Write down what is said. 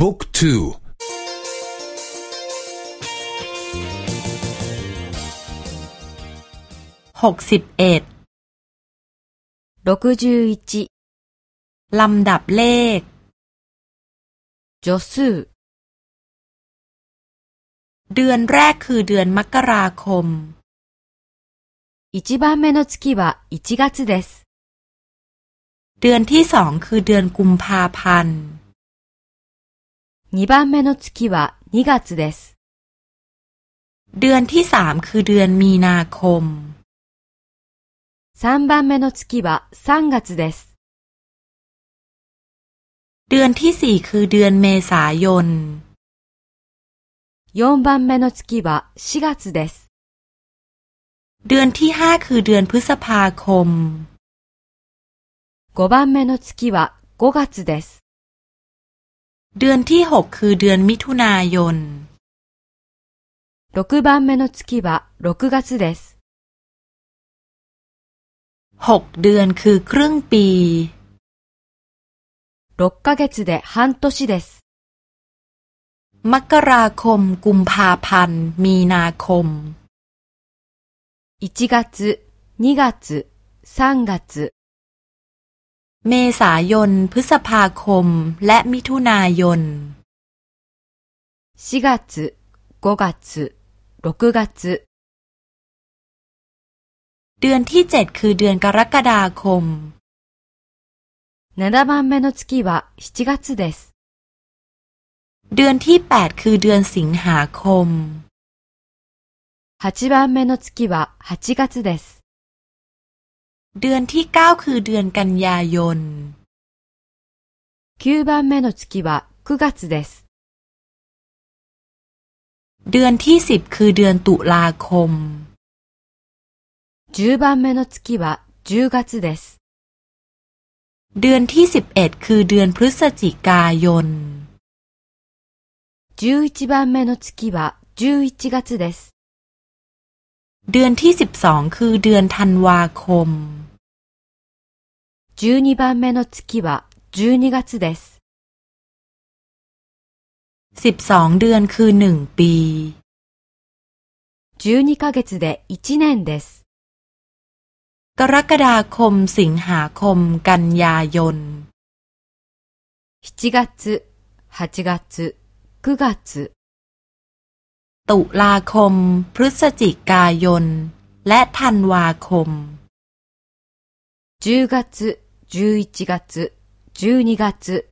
บุ๊กทูหกสิบเอ็ดลำดับเลข助数เดือนแรกคือเดือนมกราคม1番目の月は1月です。เดือนที่สองคือเดือนกุมภาพันธ์ 2番目の月は2月です。เดือนที่สามคือเดือนมีนาคม3番目の月は3月です。เดือนที่สี่คือเดือนเมษายน4番目の月は4月です。เดือนที่ห้าคือเดือนพฤษภาคม5番目の月は5月です。 เดือนที่หกคือเดือนมิถุนายน6番目の月は6月です。หกเดือนคือครึ่งปี6ヶ月で半年です。มกราคมกุมภาพันธ์มีนาคม1月、2月、3月 เมษายน พฤษภาคม และมิถุนายน4月、5月、6月เดือนที่เจ็ดคือเดือนกรกฎาคม7番目の月は7月です。เดือนที่แปดคือเดือนสิงหาคม8番目の月は8月です。 เดือนที่เก้าคือเดือนกันยายน9番目の月は9月です。เดือนที่สิบคือเดือนตุลาคม10番目の月は10月です。เดือนที่สิบเอ็ดคือเดือนพฤศจิกายน11番目の月は11月です。เดือนที่สิบสองคือเดือนธันวาคม 12番目の月は12月です。สิบสองเดือนคือหนึ่งปี12ヶ月で1年です。กรกฎาคมสิงหาคมกันยายน7月、8月、9月ตุลาคม พฤศจิกายน และธันวาคม10月 11月12月